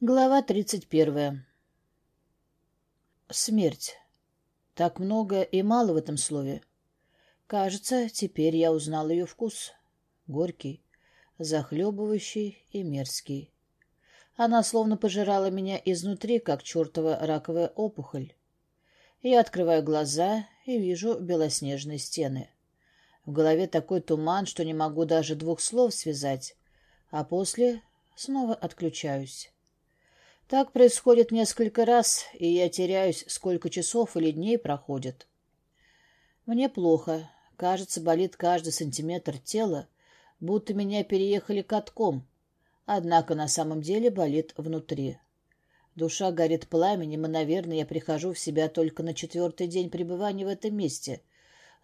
Глава тридцать первая. Смерть. Так много и мало в этом слове. Кажется, теперь я узнал ее вкус. Горький, захлебывающий и мерзкий. Она словно пожирала меня изнутри, как чертова раковая опухоль. Я открываю глаза и вижу белоснежные стены. В голове такой туман, что не могу даже двух слов связать, а после снова отключаюсь. Так происходит несколько раз, и я теряюсь, сколько часов или дней проходит. Мне плохо. Кажется, болит каждый сантиметр тела, будто меня переехали катком. Однако на самом деле болит внутри. Душа горит пламенем, и, наверное, я прихожу в себя только на четвертый день пребывания в этом месте,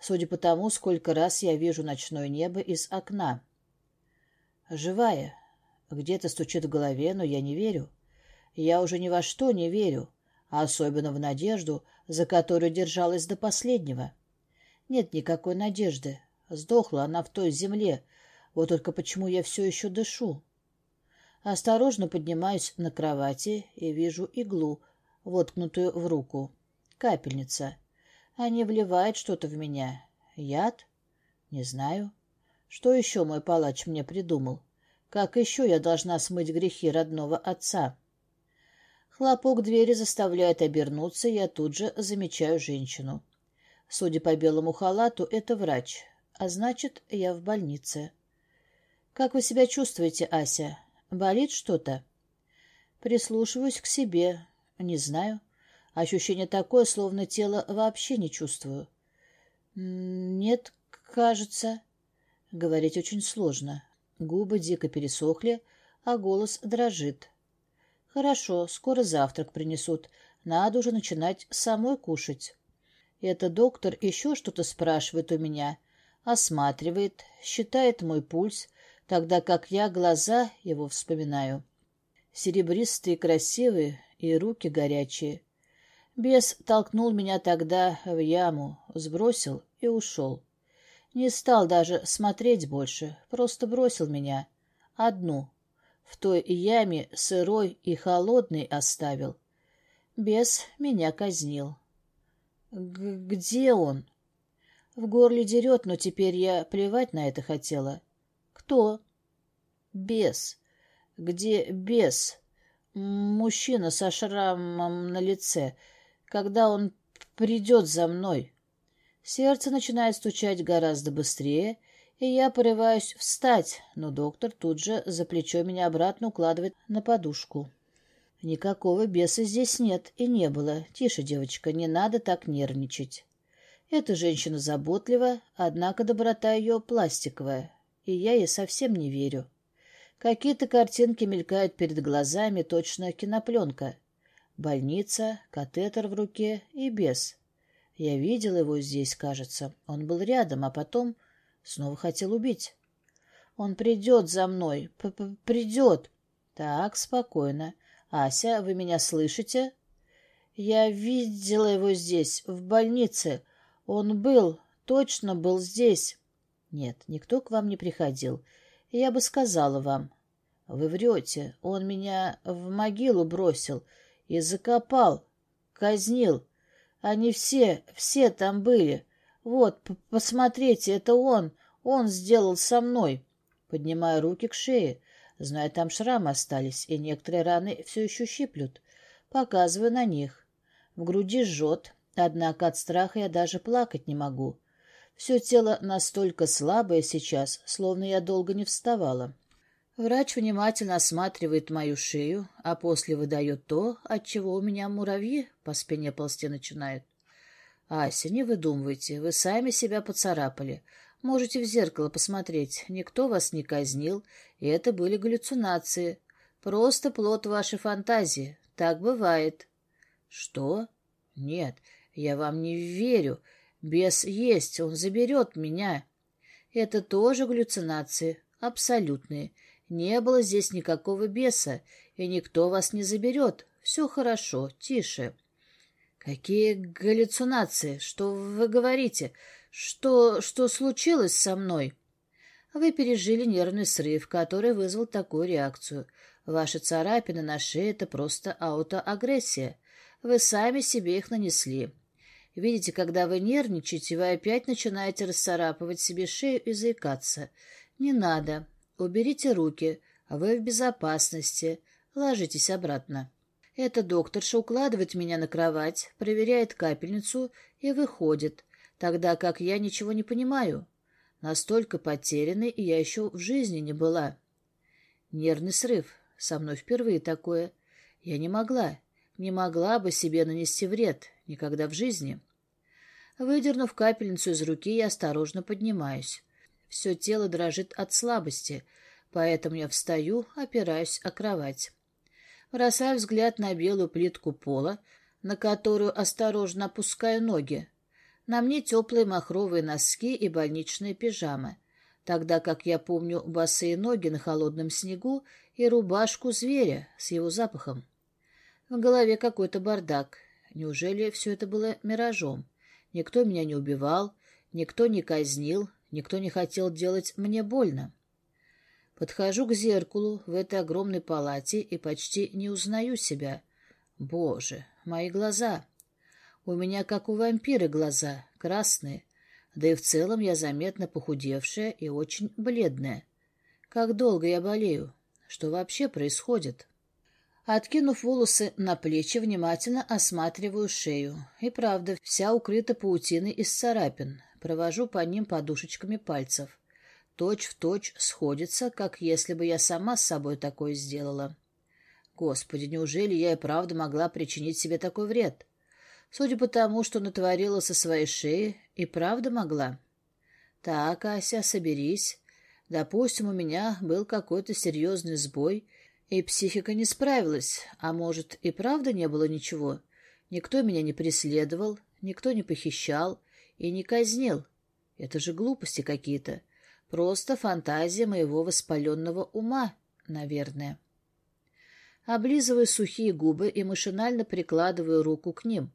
судя по тому, сколько раз я вижу ночное небо из окна. Живая. Где-то стучит в голове, но я не верю. Я уже ни во что не верю, а особенно в надежду, за которую держалась до последнего. Нет никакой надежды. Сдохла она в той земле. Вот только почему я все еще дышу? Осторожно поднимаюсь на кровати и вижу иглу, воткнутую в руку. Капельница. Они вливают что-то в меня. Яд? Не знаю. Что еще мой палач мне придумал? Как еще я должна смыть грехи родного отца?» Хлопок двери заставляет обернуться, я тут же замечаю женщину. Судя по белому халату, это врач, а значит, я в больнице. «Как вы себя чувствуете, Ася? Болит что-то?» Прислушиваюсь к себе. Не знаю. Ощущение такое, словно тело вообще не чувствую. «Нет, кажется...» Говорить очень сложно. Губы дико пересохли, а голос дрожит. Хорошо, скоро завтрак принесут. Надо уже начинать самой кушать. Это доктор еще что-то спрашивает у меня, осматривает, считает мой пульс, тогда как я глаза его вспоминаю. Серебристые, красивые и руки горячие. Бес толкнул меня тогда в яму, сбросил и ушел. Не стал даже смотреть больше, просто бросил меня. Одну, в той яме сырой и холодный оставил. Бес меня казнил. Г где он? В горле дерет, но теперь я плевать на это хотела. Кто? Бес. Где бес? Мужчина со шрамом на лице. Когда он придет за мной? Сердце начинает стучать гораздо быстрее, и я порываюсь встать, но доктор тут же за плечо меня обратно укладывает на подушку. Никакого беса здесь нет и не было. Тише, девочка, не надо так нервничать. Эта женщина заботлива, однако доброта ее пластиковая, и я ей совсем не верю. Какие-то картинки мелькают перед глазами, точно кинопленка. Больница, катетер в руке и бес. Я видел его здесь, кажется. Он был рядом, а потом Снова хотел убить. Он придет за мной. П -п придет. Так, спокойно. Ася, вы меня слышите? Я видела его здесь, в больнице. Он был, точно был здесь. Нет, никто к вам не приходил. Я бы сказала вам. Вы врете. Он меня в могилу бросил и закопал, казнил. Они все, все там были. «Вот, посмотрите, это он! Он сделал со мной!» Поднимаю руки к шее. Знаю, там шрамы остались, и некоторые раны все еще щиплют. Показываю на них. В груди жжет, однако от страха я даже плакать не могу. Все тело настолько слабое сейчас, словно я долго не вставала. Врач внимательно осматривает мою шею, а после выдает то, от чего у меня муравьи по спине ползти начинают. «Ася, не выдумывайте, вы сами себя поцарапали. Можете в зеркало посмотреть. Никто вас не казнил, и это были галлюцинации. Просто плод вашей фантазии. Так бывает». «Что? Нет, я вам не верю. Бес есть, он заберет меня». «Это тоже галлюцинации, абсолютные. Не было здесь никакого беса, и никто вас не заберет. Все хорошо, тише». «Какие галлюцинации? Что вы говорите? Что, что случилось со мной?» Вы пережили нервный срыв, который вызвал такую реакцию. Ваши царапины на шее — это просто аутоагрессия. Вы сами себе их нанесли. Видите, когда вы нервничаете, вы опять начинаете расцарапывать себе шею и заикаться. Не надо. Уберите руки. Вы в безопасности. Ложитесь обратно. Эта докторша укладывает меня на кровать, проверяет капельницу и выходит, тогда как я ничего не понимаю. Настолько потерянной я еще в жизни не была. Нервный срыв. Со мной впервые такое. Я не могла, не могла бы себе нанести вред, никогда в жизни. Выдернув капельницу из руки, я осторожно поднимаюсь. Все тело дрожит от слабости, поэтому я встаю, опираюсь о кровать. Бросаю взгляд на белую плитку пола, на которую осторожно опускаю ноги. На мне теплые махровые носки и больничная пижама, тогда как я помню босые ноги на холодном снегу и рубашку зверя с его запахом. В голове какой-то бардак. Неужели все это было миражом? Никто меня не убивал, никто не казнил, никто не хотел делать мне больно. Подхожу к зеркалу в этой огромной палате и почти не узнаю себя. Боже, мои глаза! У меня, как у вампира, глаза, красные, да и в целом я заметно похудевшая и очень бледная. Как долго я болею? Что вообще происходит?» Откинув волосы на плечи, внимательно осматриваю шею. И правда, вся укрыта паутиной из царапин. Провожу по ним подушечками пальцев. Точь в точь сходится, как если бы я сама с собой такое сделала. Господи, неужели я и правда могла причинить себе такой вред? Судя по тому, что натворила со своей шеи, и правда могла. Так, Ася, соберись. Допустим, у меня был какой-то серьезный сбой — и психика не справилась, а может, и правда не было ничего. Никто меня не преследовал, никто не похищал и не казнил. Это же глупости какие-то. Просто фантазия моего воспаленного ума, наверное. Облизываю сухие губы и машинально прикладываю руку к ним,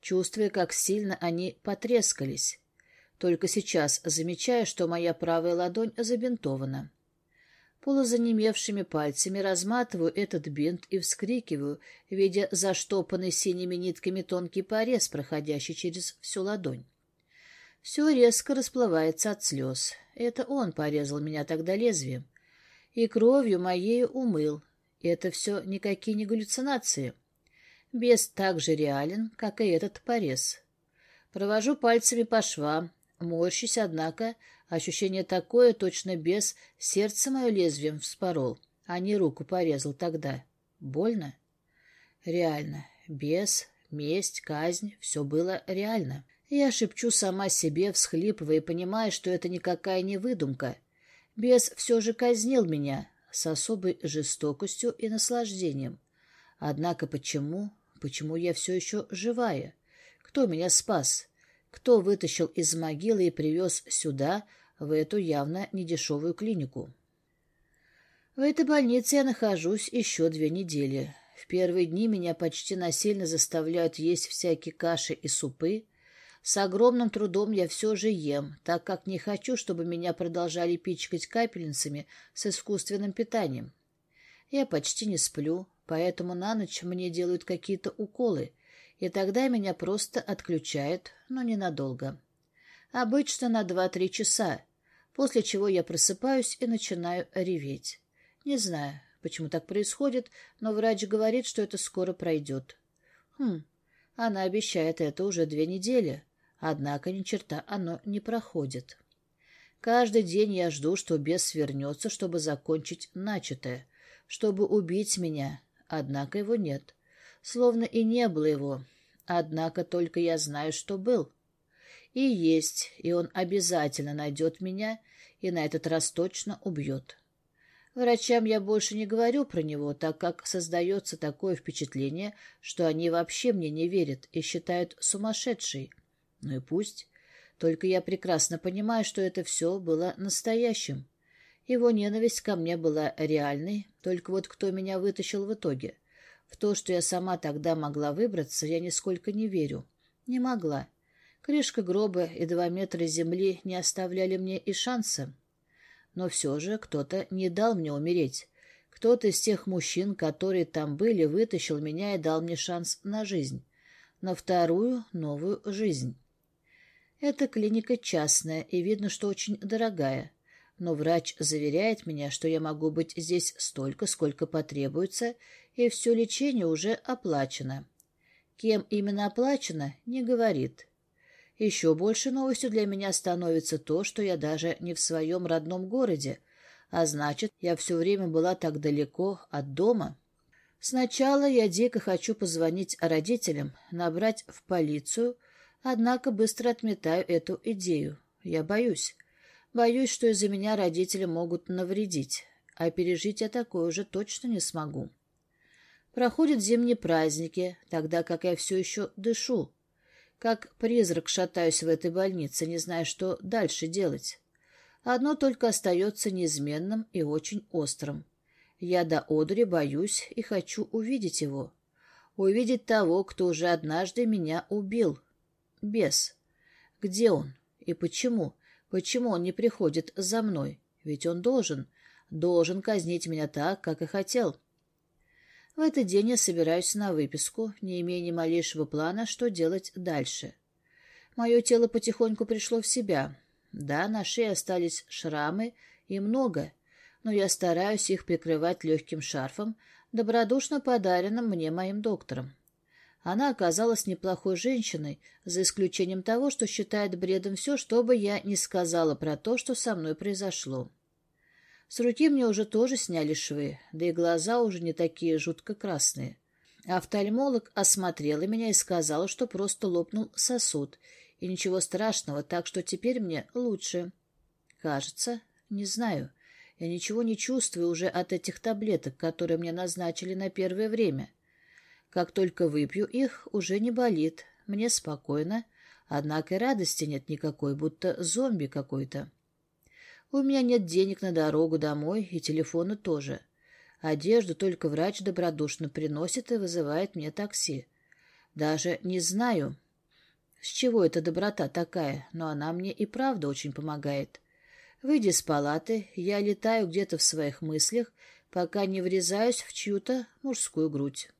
чувствуя, как сильно они потрескались. Только сейчас замечаю, что моя правая ладонь забинтована. Полузанемевшими пальцами разматываю этот бинт и вскрикиваю, видя заштопанный синими нитками тонкий порез, проходящий через всю ладонь. Все резко расплывается от слез. Это он порезал меня тогда лезвием. И кровью моею умыл. И это все никакие не галлюцинации. Бес так же реален, как и этот порез. Провожу пальцами по швам, морщусь, однако, Ощущение такое, точно без сердце мое лезвием вспорол, а не руку порезал тогда. Больно? Реально. Бес, месть, казнь — все было реально. Я шепчу сама себе, всхлипывая, понимая, что это никакая не выдумка. Бес все же казнил меня с особой жестокостью и наслаждением. Однако почему? Почему я все еще живая? Кто меня спас? Кто вытащил из могилы и привез сюда, в эту явно недешевую клинику. В этой больнице я нахожусь еще две недели. В первые дни меня почти насильно заставляют есть всякие каши и супы. С огромным трудом я все же ем, так как не хочу, чтобы меня продолжали пичкать капельницами с искусственным питанием. Я почти не сплю, поэтому на ночь мне делают какие-то уколы, и тогда меня просто отключают, но ненадолго. Обычно на два-три часа, после чего я просыпаюсь и начинаю реветь. Не знаю, почему так происходит, но врач говорит, что это скоро пройдет. Хм, она обещает это уже две недели, однако ни черта оно не проходит. Каждый день я жду, что бес свернется, чтобы закончить начатое, чтобы убить меня, однако его нет. Словно и не было его, однако только я знаю, что был и есть, и он обязательно найдет меня и на этот раз точно убьет. Врачам я больше не говорю про него, так как создается такое впечатление, что они вообще мне не верят и считают сумасшедшей. Ну и пусть. Только я прекрасно понимаю, что это все было настоящим. Его ненависть ко мне была реальной, только вот кто меня вытащил в итоге. В то, что я сама тогда могла выбраться, я нисколько не верю. Не могла. Крышка гроба и два метра земли не оставляли мне и шанса. Но все же кто-то не дал мне умереть. Кто-то из тех мужчин, которые там были, вытащил меня и дал мне шанс на жизнь. На вторую, новую жизнь. Эта клиника частная, и видно, что очень дорогая. Но врач заверяет меня, что я могу быть здесь столько, сколько потребуется, и все лечение уже оплачено. Кем именно оплачено, не говорит. Еще больше новостью для меня становится то, что я даже не в своем родном городе, а значит, я все время была так далеко от дома. Сначала я дико хочу позвонить родителям, набрать в полицию, однако быстро отметаю эту идею. Я боюсь. Боюсь, что из-за меня родители могут навредить, а пережить я такое уже точно не смогу. Проходят зимние праздники, тогда как я все еще дышу. Как призрак шатаюсь в этой больнице, не зная, что дальше делать. Одно только остается неизменным и очень острым. Я до одури боюсь и хочу увидеть его. Увидеть того, кто уже однажды меня убил. Бес. Где он? И почему? Почему он не приходит за мной? Ведь он должен. Должен казнить меня так, как и хотел. В этот день я собираюсь на выписку, не имея ни малейшего плана, что делать дальше. Мое тело потихоньку пришло в себя. Да, на шее остались шрамы, и много, но я стараюсь их прикрывать легким шарфом, добродушно подаренным мне моим доктором. Она оказалась неплохой женщиной, за исключением того, что считает бредом все, что бы я не сказала про то, что со мной произошло. С руки мне уже тоже сняли швы, да и глаза уже не такие жутко красные. Офтальмолог осмотрела меня и сказала, что просто лопнул сосуд, и ничего страшного, так что теперь мне лучше. Кажется, не знаю. Я ничего не чувствую уже от этих таблеток, которые мне назначили на первое время. Как только выпью их, уже не болит. Мне спокойно, однако и радости нет никакой, будто зомби какой-то. У меня нет денег на дорогу домой и телефона тоже. Одежду только врач добродушно приносит и вызывает мне такси. Даже не знаю, с чего эта доброта такая, но она мне и правда очень помогает. Выйдя из палаты, я летаю где-то в своих мыслях, пока не врезаюсь в чью-то мужскую грудь.